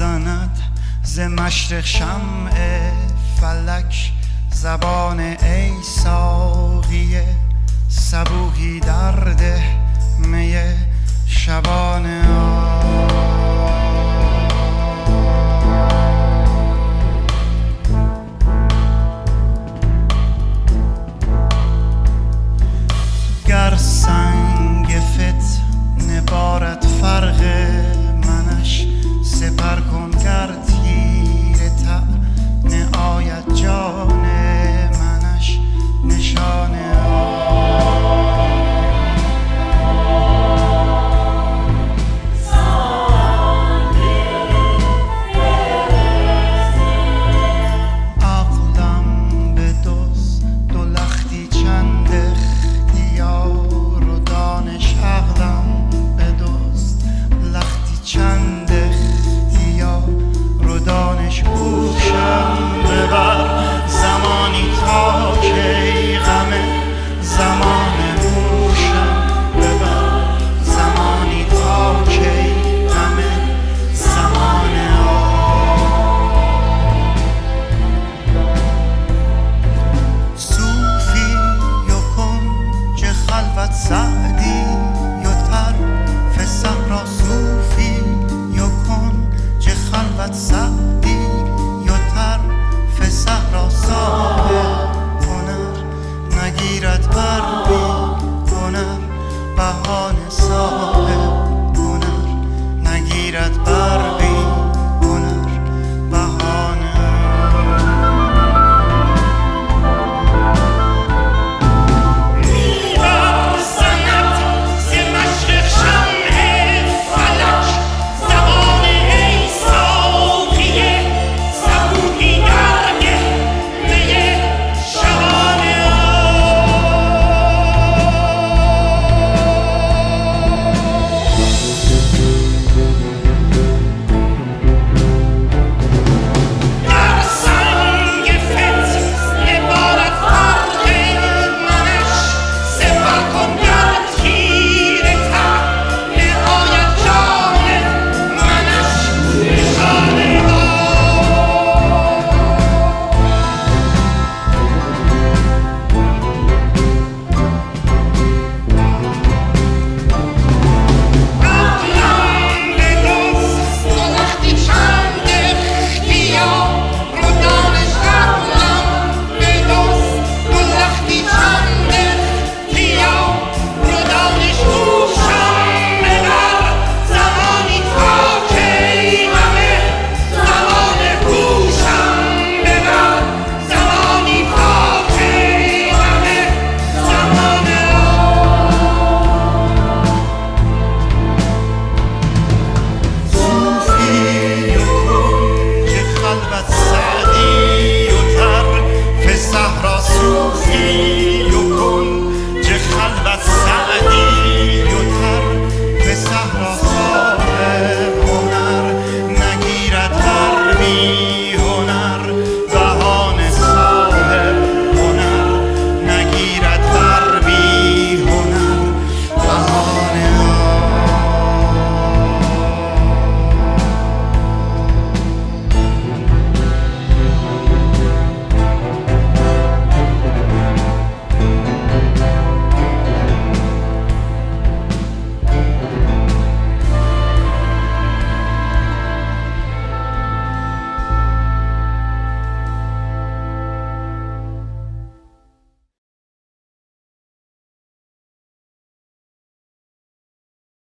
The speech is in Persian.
می‌زند ز مشرق شمع فلک زبان ای ساقی صبوحی درده می شبان نگیرد بر کنم بهانه صاحب هنر. نگیرد بر